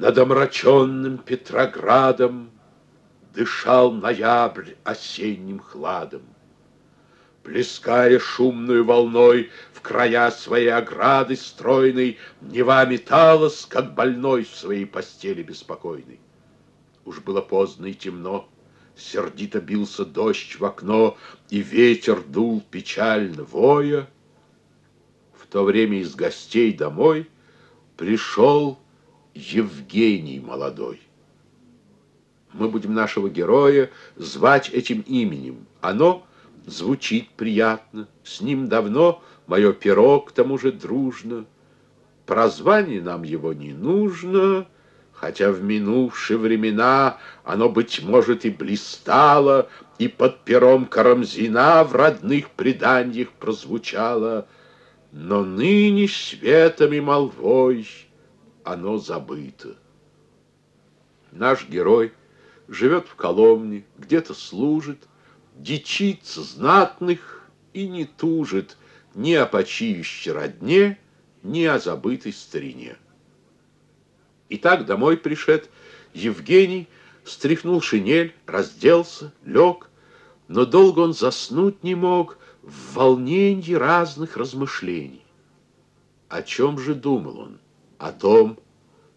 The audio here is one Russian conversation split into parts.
Над омраченным Петроградом Дышал ноябрь осенним хладом. Плеская шумную волной В края своей ограды стройной, Нева металась, как больной В своей постели беспокойной. Уж было поздно и темно, Сердито бился дождь в окно, И ветер дул печально воя. В то время из гостей домой Пришел Евгений молодой. Мы будем нашего героя звать этим именем. Оно звучит приятно, с ним давно мое перо к тому же дружно. Прозвание нам его не нужно, хотя в минувшие времена оно, быть может, и блистало, и под пером Карамзина в родных преданиях прозвучало, но ныне светом и молвой оно забыто. Наш герой живет в Коломне, где-то служит, дичится знатных и не тужит ни о почиющей родне, ни о забытой старине. Итак, домой пришед, Евгений стряхнул шинель, разделся, лег, но долго он заснуть не мог в волнении разных размышлений. О чем же думал он? О том,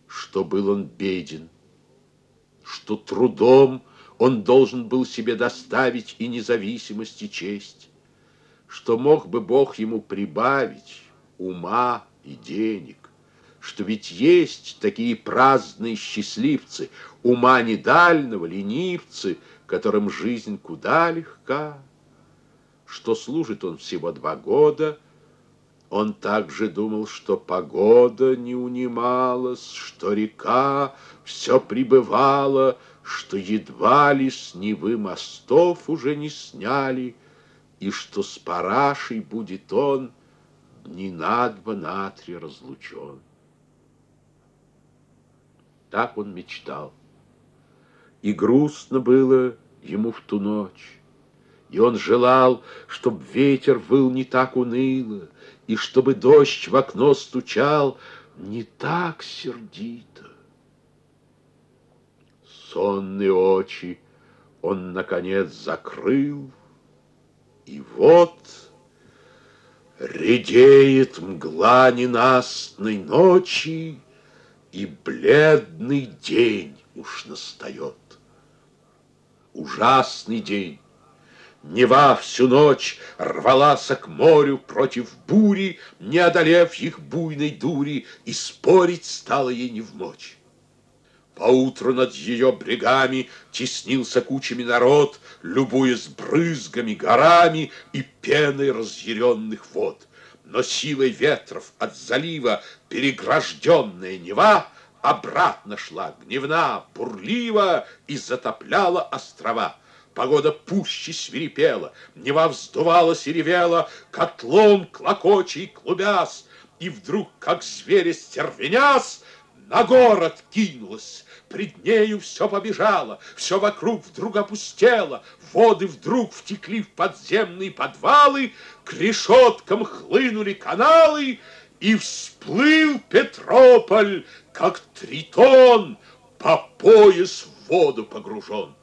что был он беден, что трудом он должен был себе доставить и независимость, и честь, что мог бы Бог ему прибавить ума и денег, что ведь есть такие праздные счастливцы, ума недального, ленивцы, которым жизнь куда легка, что служит он всего два года — он также думал, что погода не унималась, что река все прибывала, что едва ли с Невы мостов уже не сняли, и что с парашей будет он дни на два, на три разлучен. Так он мечтал. И грустно было ему в ту ночь. И он желал, чтоб ветер выл не так уныло, и чтобы дождь в окно стучал не так сердито. Сонные очи он, наконец, закрыл, и вот редеет мгла ненастной ночи, и бледный день уж настает. Ужасный день, Нева всю ночь рвалась к морю против бури, Не одолев их буйной дури, И спорить стало ей не в мочь. Поутру над ее брегами Теснился кучами народ, Любуясь брызгами, горами И пеной разъяренных вод. Но силой ветров от залива Перегражденная Нева Обратно шла гневна, бурлива И затопляла острова. Погода пуще свирепела, Нева вздувалась и ревела, Котлом клокочей клубясь, И вдруг, как зверь стервенясь, На город кинулась. Пред нею все побежало, Все вокруг вдруг опустело, Воды вдруг втекли в подземные подвалы, К решеткам хлынули каналы, И всплыл Петрополь, как тритон, По пояс в воду погружен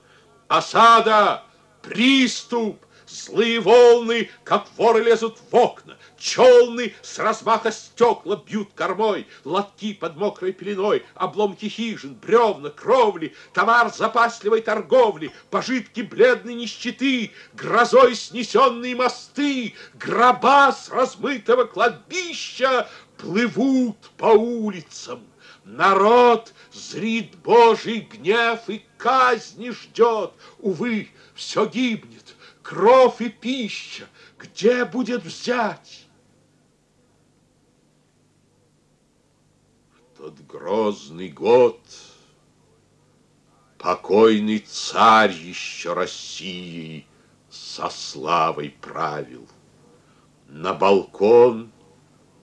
осада, приступ, злые волны, как воры лезут в окна, челны с размаха стекла бьют кормой, лотки под мокрой пеленой, обломки хижин, бревна, кровли, товар запасливой торговли, пожитки бледной нищеты, грозой снесенные мосты, гроба с размытого кладбища плывут по улицам. Народ зрит Божий гнев и казни ждет. Увы, все гибнет, кровь и пища. Где будет взять? В тот грозный год покойный царь еще Россией со славой правил. На балкон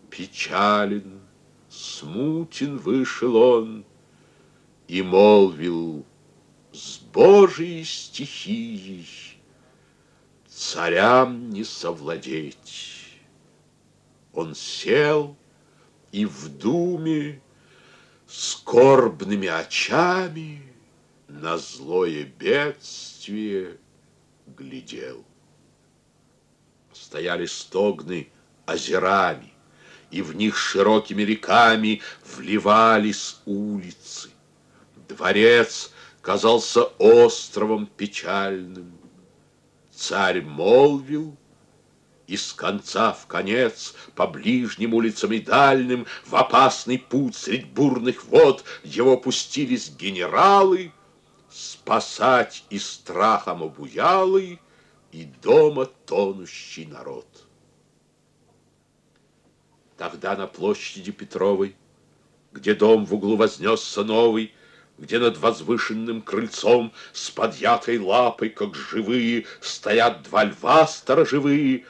печален, смутен вышел он и молвил с Божией стихией царям не совладеть. Он сел и в думе скорбными очами на злое бедствие глядел. Стояли стогны озерами, и в них широкими реками вливались улицы. Дворец казался островом печальным. Царь молвил, и с конца в конец, по ближним улицам и дальним, в опасный путь средь бурных вод его пустились генералы спасать и страхом обуялый, и дома тонущий народ. Тогда на площади Петровой, где дом в углу вознесся новый, где над возвышенным крыльцом с подъятой лапой, как живые, стоят два льва сторожевые,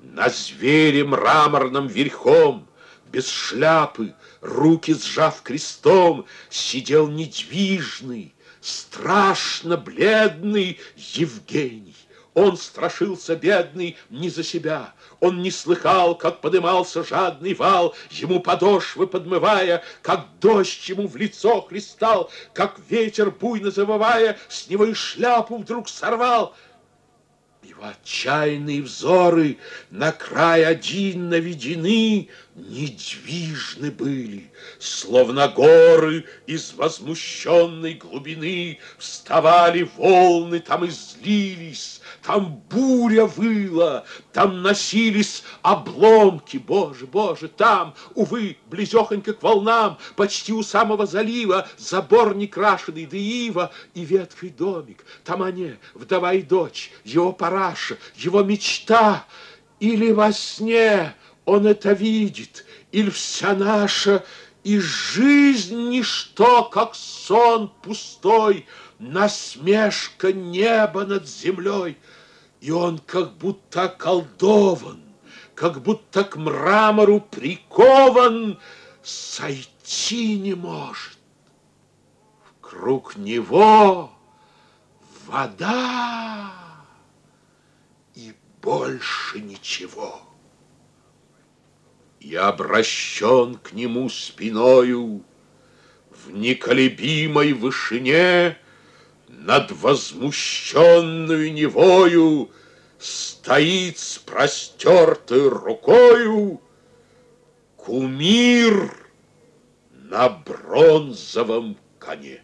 на звере мраморном верхом, без шляпы, руки сжав крестом, сидел недвижный, страшно бледный Евгений. Он страшился, бедный, не за себя. Он не слыхал, как подымался жадный вал, Ему подошвы подмывая, как дождь ему в лицо хлестал, Как ветер, буйно завывая, с него и шляпу вдруг сорвал — его отчаянные взоры на край один наведены, Недвижны были, словно горы из возмущенной глубины. Вставали волны, там и злились, там буря выла, там носились обломки. Боже, боже, там, увы, близехонько к волнам, почти у самого залива, забор некрашенный, да ива и ветхий домик. Там они, вдова и дочь, его параша, его мечта. Или во сне он это видит, или вся наша и жизнь ничто, как сон пустой, насмешка неба над землей. И он как будто околдован, как будто к мрамору прикован, сойти не может. Вокруг него вода и больше ничего. И обращен к нему спиною в неколебимой вышине над возмущенную Невою Стоит с простертой рукою Кумир на бронзовом коне.